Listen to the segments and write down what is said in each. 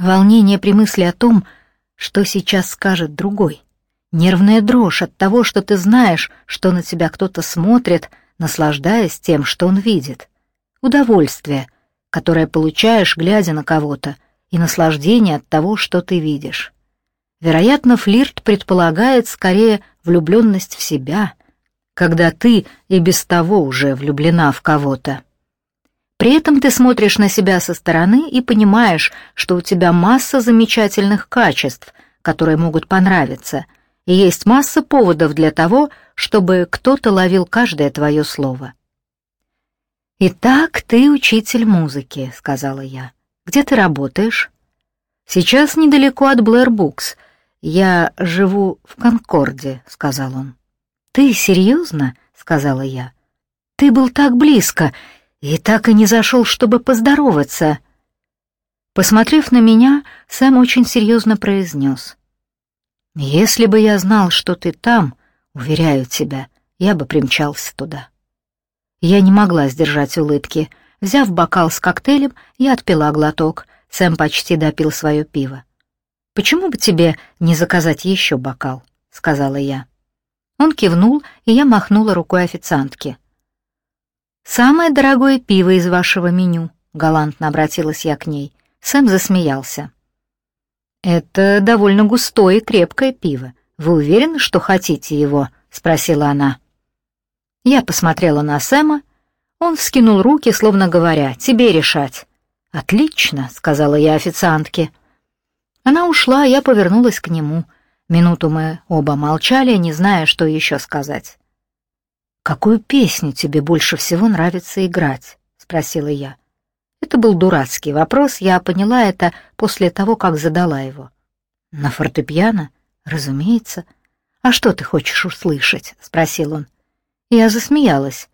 Волнение при мысли о том, что сейчас скажет другой. Нервная дрожь от того, что ты знаешь, что на тебя кто-то смотрит, наслаждаясь тем, что он видит. Удовольствие, которое получаешь, глядя на кого-то, и наслаждение от того, что ты видишь. Вероятно, флирт предполагает скорее влюбленность в себя, когда ты и без того уже влюблена в кого-то. При этом ты смотришь на себя со стороны и понимаешь, что у тебя масса замечательных качеств, которые могут понравиться, и есть масса поводов для того, чтобы кто-то ловил каждое твое слово. «Итак, ты учитель музыки», — сказала я. «Где ты работаешь?» «Сейчас недалеко от Блэр Букс. Я живу в Конкорде», — сказал он. «Ты серьезно?» — сказала я. «Ты был так близко и так и не зашел, чтобы поздороваться». Посмотрев на меня, Сэм очень серьезно произнес. «Если бы я знал, что ты там, уверяю тебя, я бы примчался туда». Я не могла сдержать улыбки. Взяв бокал с коктейлем, я отпила глоток. Сэм почти допил свое пиво. «Почему бы тебе не заказать еще бокал?» — сказала я. Он кивнул, и я махнула рукой официантке. «Самое дорогое пиво из вашего меню», — галантно обратилась я к ней. Сэм засмеялся. «Это довольно густое и крепкое пиво. Вы уверены, что хотите его?» — спросила она. Я посмотрела на Сэма. Он вскинул руки, словно говоря, «Тебе решать». «Отлично», — сказала я официантке. Она ушла, я повернулась к нему. Минуту мы оба молчали, не зная, что еще сказать. «Какую песню тебе больше всего нравится играть?» — спросила я. Это был дурацкий вопрос, я поняла это после того, как задала его. «На фортепиано? Разумеется. А что ты хочешь услышать?» — спросил он. Я засмеялась.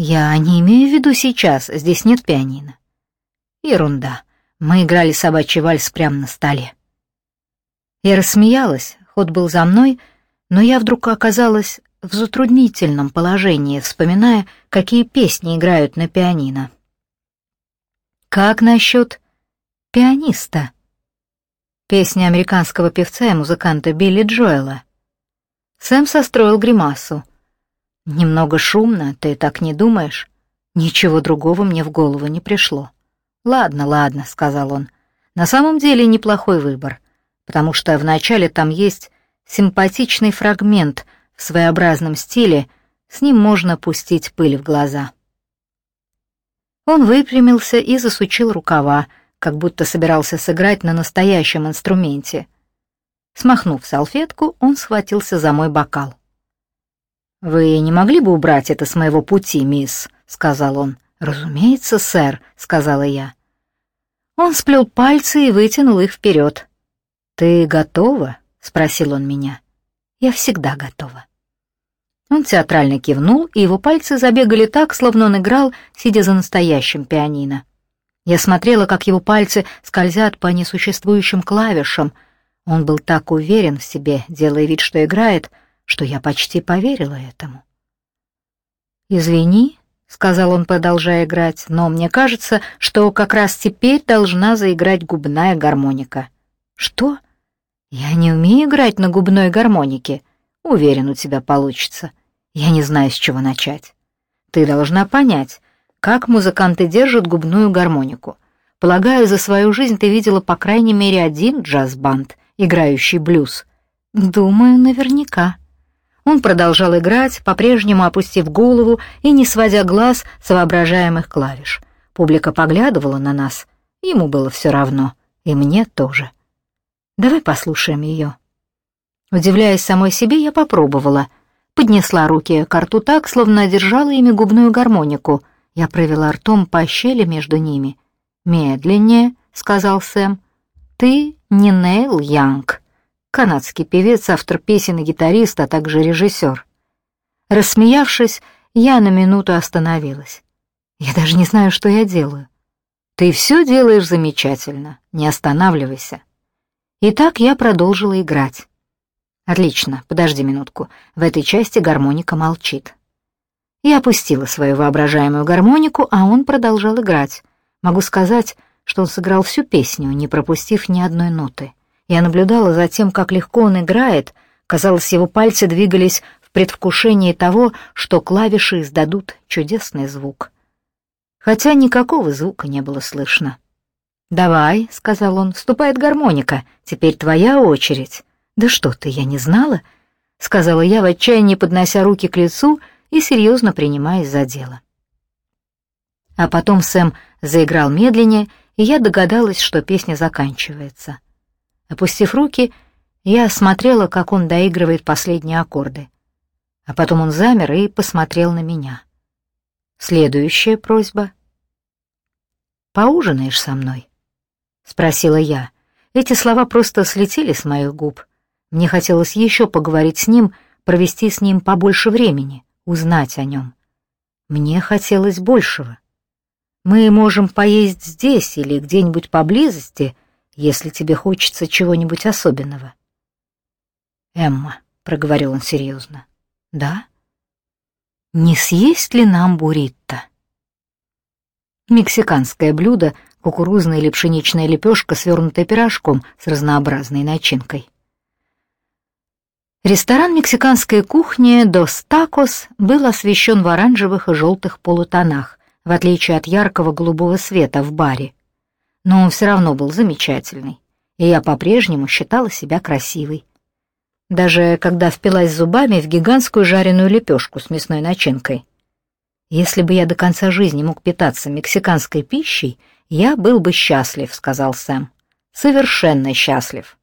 Я не имею в виду сейчас, здесь нет пианино. Ерунда. Мы играли собачий вальс прямо на столе. Я рассмеялась, ход был за мной, но я вдруг оказалась в затруднительном положении, вспоминая, какие песни играют на пианино. Как насчет пианиста? Песня американского певца и музыканта Билли Джоэла. Сэм состроил гримасу. Немного шумно, ты так не думаешь? Ничего другого мне в голову не пришло. Ладно, ладно, сказал он. На самом деле неплохой выбор, потому что вначале там есть симпатичный фрагмент в своеобразном стиле, с ним можно пустить пыль в глаза. Он выпрямился и засучил рукава, как будто собирался сыграть на настоящем инструменте. Смахнув салфетку, он схватился за мой бокал. «Вы не могли бы убрать это с моего пути, мисс?» — сказал он. «Разумеется, сэр», — сказала я. Он сплел пальцы и вытянул их вперед. «Ты готова?» — спросил он меня. «Я всегда готова». Он театрально кивнул, и его пальцы забегали так, словно он играл, сидя за настоящим пианино. Я смотрела, как его пальцы скользят по несуществующим клавишам. Он был так уверен в себе, делая вид, что играет — что я почти поверила этому. «Извини», — сказал он, продолжая играть, «но мне кажется, что как раз теперь должна заиграть губная гармоника». «Что? Я не умею играть на губной гармонике. Уверен, у тебя получится. Я не знаю, с чего начать. Ты должна понять, как музыканты держат губную гармонику. Полагаю, за свою жизнь ты видела по крайней мере один джаз-банд, играющий блюз. Думаю, наверняка». Он продолжал играть, по-прежнему опустив голову и не сводя глаз с воображаемых клавиш. Публика поглядывала на нас. Ему было все равно, и мне тоже. Давай послушаем ее. Удивляясь самой себе, я попробовала. Поднесла руки к рту так, словно держала ими губную гармонику. Я провела ртом по щели между ними. «Медленнее», — сказал Сэм. «Ты не Нейл Янг» канадский певец, автор песен и гитарист, а также режиссер. Рассмеявшись, я на минуту остановилась. Я даже не знаю, что я делаю. Ты все делаешь замечательно, не останавливайся. Итак, я продолжила играть. Отлично, подожди минутку. В этой части гармоника молчит. Я опустила свою воображаемую гармонику, а он продолжал играть. Могу сказать, что он сыграл всю песню, не пропустив ни одной ноты. Я наблюдала за тем, как легко он играет. Казалось, его пальцы двигались в предвкушении того, что клавиши издадут чудесный звук. Хотя никакого звука не было слышно. «Давай», — сказал он, — «вступает гармоника. Теперь твоя очередь». «Да что ты, я не знала», — сказала я в отчаянии, поднося руки к лицу и серьезно принимаясь за дело. А потом Сэм заиграл медленнее, и я догадалась, что песня заканчивается. Опустив руки, я смотрела, как он доигрывает последние аккорды. А потом он замер и посмотрел на меня. Следующая просьба. «Поужинаешь со мной?» — спросила я. Эти слова просто слетели с моих губ. Мне хотелось еще поговорить с ним, провести с ним побольше времени, узнать о нем. Мне хотелось большего. Мы можем поесть здесь или где-нибудь поблизости, если тебе хочется чего-нибудь особенного. Эмма, проговорил он серьезно. Да? Не съесть ли нам буррито? Мексиканское блюдо, кукурузная или пшеничная лепешка, свернутая пирожком с разнообразной начинкой. Ресторан мексиканской кухни «Дос Такос» был освещен в оранжевых и желтых полутонах, в отличие от яркого голубого света в баре. Но он все равно был замечательный, и я по-прежнему считала себя красивой. Даже когда впилась зубами в гигантскую жареную лепешку с мясной начинкой. «Если бы я до конца жизни мог питаться мексиканской пищей, я был бы счастлив», — сказал Сэм. «Совершенно счастлив».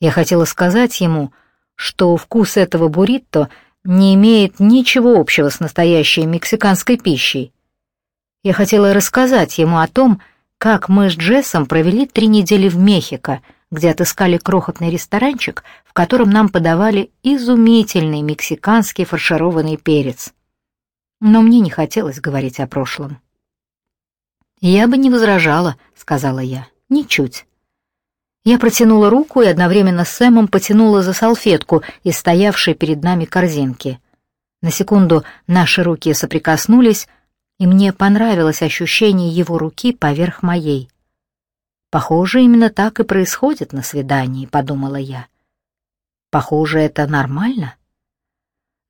Я хотела сказать ему, что вкус этого буррито не имеет ничего общего с настоящей мексиканской пищей, я хотела рассказать ему о том, как мы с Джессом провели три недели в Мехико, где отыскали крохотный ресторанчик, в котором нам подавали изумительный мексиканский фаршированный перец. Но мне не хотелось говорить о прошлом. «Я бы не возражала», — сказала я, — «ничуть». Я протянула руку и одновременно с Сэмом потянула за салфетку из стоявшей перед нами корзинки. На секунду наши руки соприкоснулись, и мне понравилось ощущение его руки поверх моей. Похоже, именно так и происходит на свидании, подумала я. Похоже, это нормально.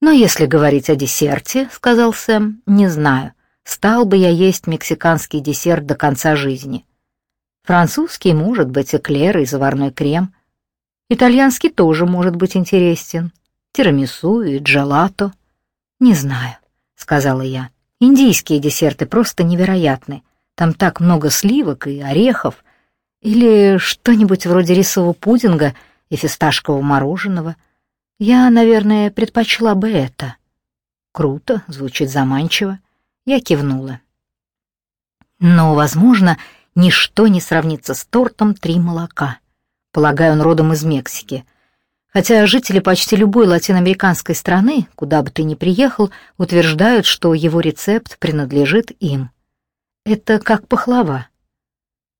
Но если говорить о десерте, сказал Сэм, не знаю, стал бы я есть мексиканский десерт до конца жизни. Французский может быть эклер и заварной крем. Итальянский тоже может быть интересен. Тирамису и джелато. Не знаю, сказала я. Индийские десерты просто невероятны. Там так много сливок и орехов. Или что-нибудь вроде рисового пудинга и фисташкового мороженого. Я, наверное, предпочла бы это. Круто, звучит заманчиво. Я кивнула. Но, возможно, ничто не сравнится с тортом «Три молока». Полагаю, он родом из Мексики — Хотя жители почти любой латиноамериканской страны, куда бы ты ни приехал, утверждают, что его рецепт принадлежит им. Это как пахлава.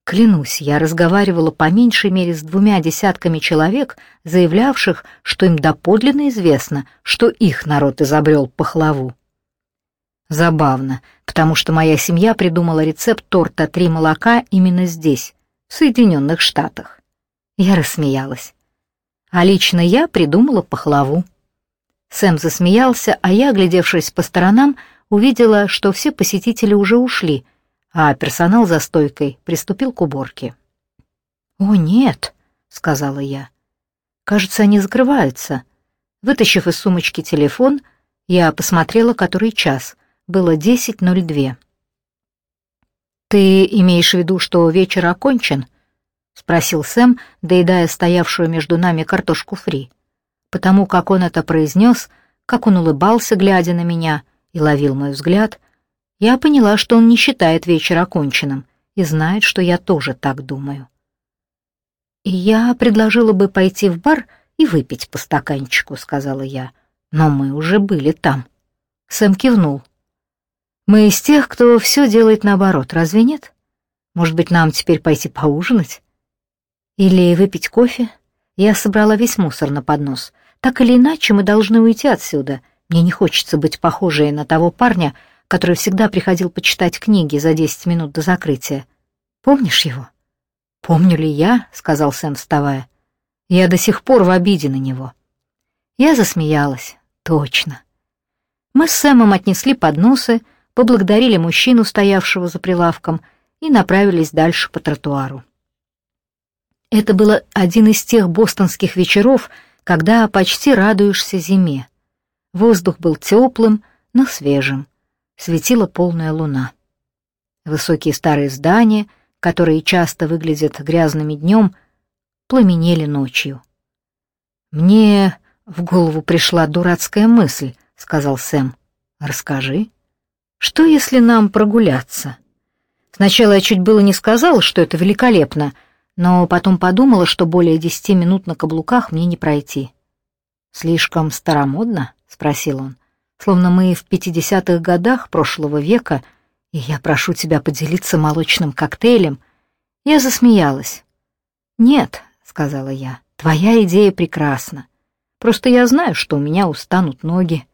Клянусь, я разговаривала по меньшей мере с двумя десятками человек, заявлявших, что им доподлинно известно, что их народ изобрел пахлаву. Забавно, потому что моя семья придумала рецепт торта «Три молока» именно здесь, в Соединенных Штатах. Я рассмеялась а лично я придумала пахлаву. Сэм засмеялся, а я, глядевшись по сторонам, увидела, что все посетители уже ушли, а персонал за стойкой приступил к уборке. «О, нет», — сказала я. «Кажется, они закрываются». Вытащив из сумочки телефон, я посмотрела, который час. Было 10.02. «Ты имеешь в виду, что вечер окончен?» — спросил Сэм, доедая стоявшую между нами картошку фри. Потому как он это произнес, как он улыбался, глядя на меня, и ловил мой взгляд, я поняла, что он не считает вечер оконченным и знает, что я тоже так думаю. И «Я предложила бы пойти в бар и выпить по стаканчику», — сказала я, — «но мы уже были там». Сэм кивнул. «Мы из тех, кто все делает наоборот, разве нет? Может быть, нам теперь пойти поужинать?» Или выпить кофе? Я собрала весь мусор на поднос. Так или иначе, мы должны уйти отсюда. Мне не хочется быть похожей на того парня, который всегда приходил почитать книги за десять минут до закрытия. Помнишь его?» «Помню ли я?» — сказал Сэм, вставая. «Я до сих пор в обиде на него». Я засмеялась. «Точно». Мы с Сэмом отнесли подносы, поблагодарили мужчину, стоявшего за прилавком, и направились дальше по тротуару. Это был один из тех бостонских вечеров, когда почти радуешься зиме. Воздух был теплым, но свежим. Светила полная луна. Высокие старые здания, которые часто выглядят грязными днем, пламенели ночью. «Мне в голову пришла дурацкая мысль», — сказал Сэм. «Расскажи. Что, если нам прогуляться?» Сначала я чуть было не сказал, что это великолепно, но потом подумала, что более десяти минут на каблуках мне не пройти. «Слишком старомодно?» — спросил он. «Словно мы в пятидесятых годах прошлого века, и я прошу тебя поделиться молочным коктейлем». Я засмеялась. «Нет», — сказала я, — «твоя идея прекрасна. Просто я знаю, что у меня устанут ноги».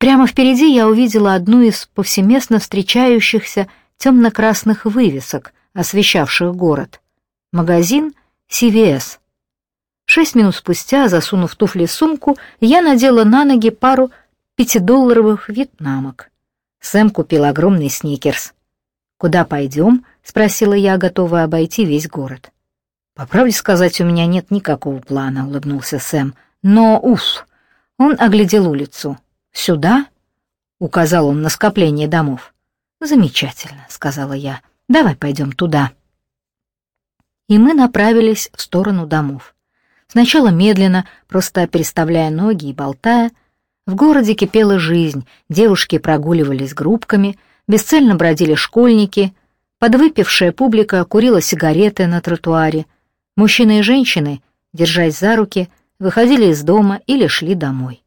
Прямо впереди я увидела одну из повсеместно встречающихся темно-красных вывесок, освещавших город. Магазин CVS. Шесть минут спустя, засунув туфли в сумку, я надела на ноги пару пятидолларовых вьетнамок. Сэм купил огромный сникерс. «Куда пойдем?» — спросила я, готовая обойти весь город. «По правде сказать, у меня нет никакого плана», — улыбнулся Сэм. «Но, уф!» Он оглядел улицу. «Сюда?» — указал он на скопление домов. «Замечательно», — сказала я. «Давай пойдем туда» и мы направились в сторону домов. Сначала медленно, просто переставляя ноги и болтая. В городе кипела жизнь, девушки прогуливались группками, бесцельно бродили школьники, подвыпившая публика курила сигареты на тротуаре. Мужчины и женщины, держась за руки, выходили из дома или шли домой.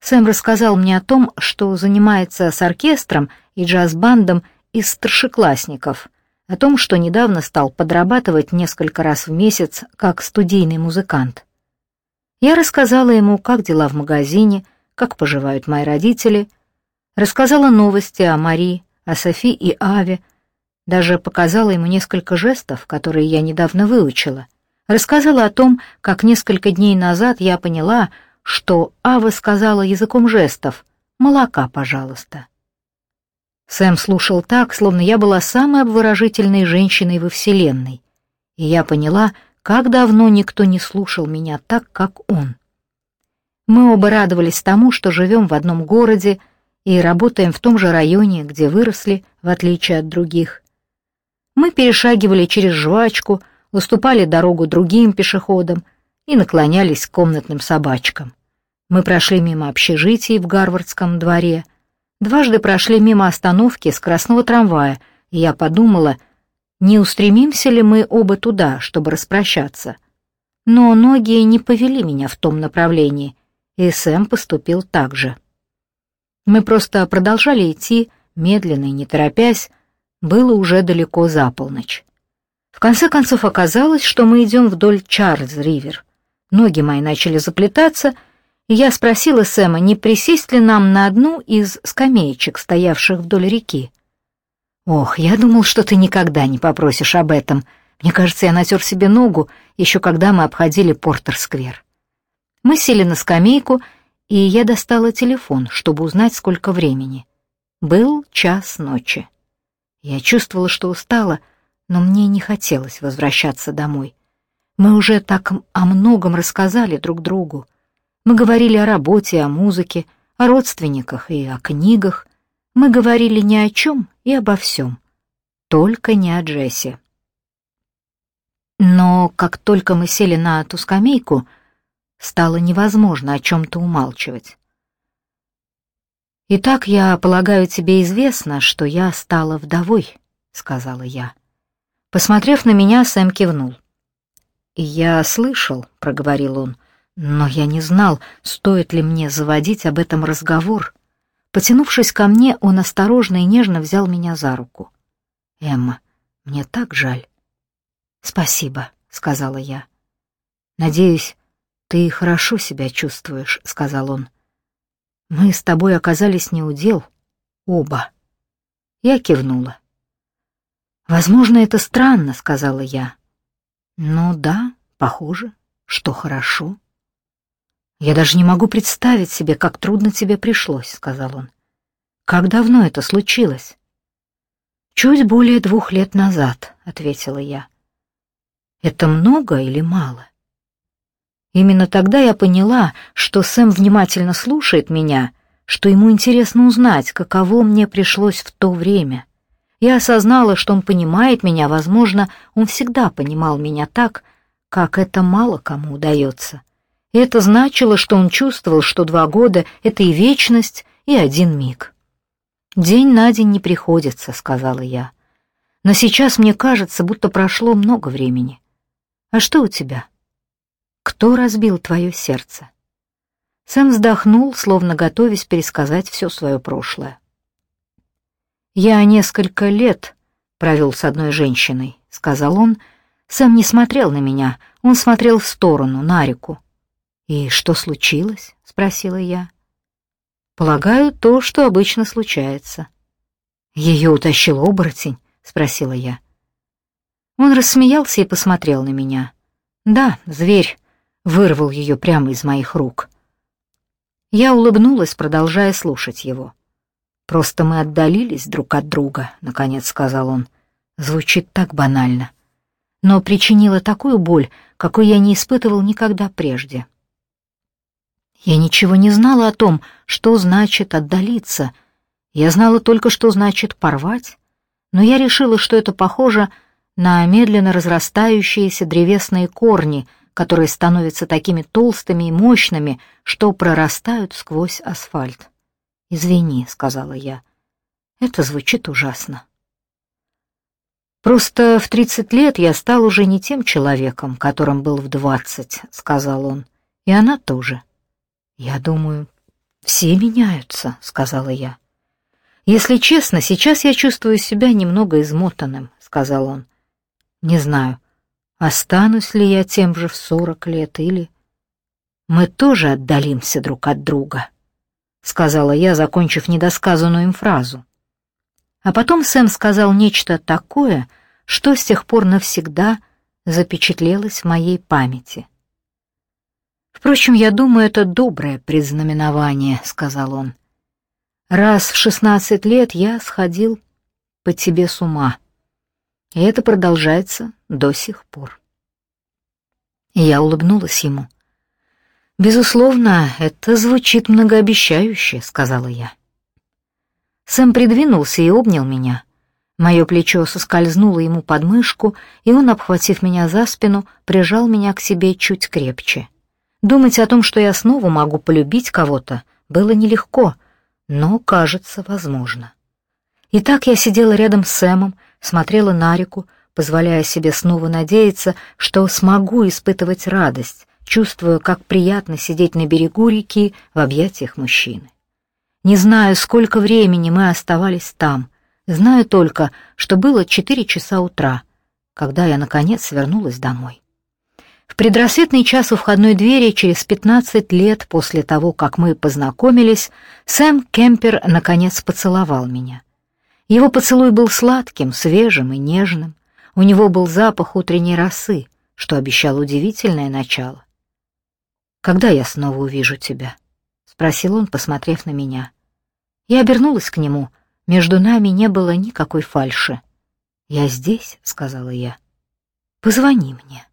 Сэм рассказал мне о том, что занимается с оркестром и джаз-бандом из старшеклассников — о том, что недавно стал подрабатывать несколько раз в месяц как студийный музыкант. Я рассказала ему, как дела в магазине, как поживают мои родители, рассказала новости о Мари, о Софи и Аве, даже показала ему несколько жестов, которые я недавно выучила, рассказала о том, как несколько дней назад я поняла, что Ава сказала языком жестов «молока, пожалуйста». Сэм слушал так, словно я была самой обворожительной женщиной во Вселенной, и я поняла, как давно никто не слушал меня так, как он. Мы оба радовались тому, что живем в одном городе и работаем в том же районе, где выросли, в отличие от других. Мы перешагивали через жвачку, уступали дорогу другим пешеходам и наклонялись к комнатным собачкам. Мы прошли мимо общежитий в Гарвардском дворе — Дважды прошли мимо остановки скоростного трамвая, и я подумала, не устремимся ли мы оба туда, чтобы распрощаться. Но ноги не повели меня в том направлении, и Сэм поступил так же. Мы просто продолжали идти, медленно и не торопясь, было уже далеко за полночь. В конце концов оказалось, что мы идем вдоль Чарльз-Ривер. Ноги мои начали заплетаться — я спросила Сэма, не присесть ли нам на одну из скамеечек, стоявших вдоль реки. «Ох, я думал, что ты никогда не попросишь об этом. Мне кажется, я натер себе ногу, еще когда мы обходили Портер-сквер». Мы сели на скамейку, и я достала телефон, чтобы узнать, сколько времени. Был час ночи. Я чувствовала, что устала, но мне не хотелось возвращаться домой. Мы уже так о многом рассказали друг другу. Мы говорили о работе, о музыке, о родственниках и о книгах. Мы говорили ни о чем и обо всем, только не о Джесси. Но как только мы сели на ту скамейку, стало невозможно о чем-то умалчивать. «Итак, я полагаю, тебе известно, что я стала вдовой», — сказала я. Посмотрев на меня, Сэм кивнул. «Я слышал», — проговорил он, — но я не знал, стоит ли мне заводить об этом разговор. Потянувшись ко мне, он осторожно и нежно взял меня за руку. «Эмма, мне так жаль». «Спасибо», — сказала я. «Надеюсь, ты хорошо себя чувствуешь», — сказал он. «Мы с тобой оказались не у дел, оба». Я кивнула. «Возможно, это странно», — сказала я. «Ну да, похоже, что хорошо». «Я даже не могу представить себе, как трудно тебе пришлось», — сказал он. «Как давно это случилось?» «Чуть более двух лет назад», — ответила я. «Это много или мало?» Именно тогда я поняла, что Сэм внимательно слушает меня, что ему интересно узнать, каково мне пришлось в то время. Я осознала, что он понимает меня, возможно, он всегда понимал меня так, как это мало кому удается. И это значило, что он чувствовал, что два года — это и вечность, и один миг. «День на день не приходится», — сказала я. «Но сейчас мне кажется, будто прошло много времени. А что у тебя?» Кто разбил твое сердце?» Сэм вздохнул, словно готовясь пересказать все свое прошлое. «Я несколько лет провел с одной женщиной», — сказал он. Сэм не смотрел на меня, он смотрел в сторону, на реку. «И что случилось?» — спросила я. «Полагаю, то, что обычно случается». «Ее утащил оборотень?» — спросила я. Он рассмеялся и посмотрел на меня. «Да, зверь вырвал ее прямо из моих рук. Я улыбнулась, продолжая слушать его. «Просто мы отдалились друг от друга», — наконец сказал он. Звучит так банально, но причинило такую боль, какой я не испытывал никогда прежде. Я ничего не знала о том, что значит отдалиться. Я знала только, что значит порвать, но я решила, что это похоже на медленно разрастающиеся древесные корни — которые становятся такими толстыми и мощными, что прорастают сквозь асфальт. «Извини», — сказала я, — «это звучит ужасно». «Просто в тридцать лет я стал уже не тем человеком, которым был в двадцать», — сказал он, — «и она тоже». «Я думаю, все меняются», — сказала я. «Если честно, сейчас я чувствую себя немного измотанным», — сказал он. «Не знаю, Останусь ли я тем же в сорок лет или... Мы тоже отдалимся друг от друга, — сказала я, закончив недосказанную им фразу. А потом Сэм сказал нечто такое, что с тех пор навсегда запечатлелось в моей памяти. «Впрочем, я думаю, это доброе предзнаменование», — сказал он. «Раз в шестнадцать лет я сходил по тебе с ума». И это продолжается до сих пор. я улыбнулась ему. «Безусловно, это звучит многообещающе», — сказала я. Сэм придвинулся и обнял меня. Мое плечо соскользнуло ему под мышку, и он, обхватив меня за спину, прижал меня к себе чуть крепче. Думать о том, что я снова могу полюбить кого-то, было нелегко, но, кажется, возможно. И так я сидела рядом с Сэмом, смотрела на реку, позволяя себе снова надеяться, что смогу испытывать радость, чувствуя, как приятно сидеть на берегу реки в объятиях мужчины. Не знаю, сколько времени мы оставались там, знаю только, что было четыре часа утра, когда я, наконец, вернулась домой. В предрассветный час у входной двери через пятнадцать лет после того, как мы познакомились, Сэм Кемпер наконец поцеловал меня. Его поцелуй был сладким, свежим и нежным. У него был запах утренней росы, что обещало удивительное начало. «Когда я снова увижу тебя?» — спросил он, посмотрев на меня. Я обернулась к нему. Между нами не было никакой фальши. «Я здесь», — сказала я. «Позвони мне».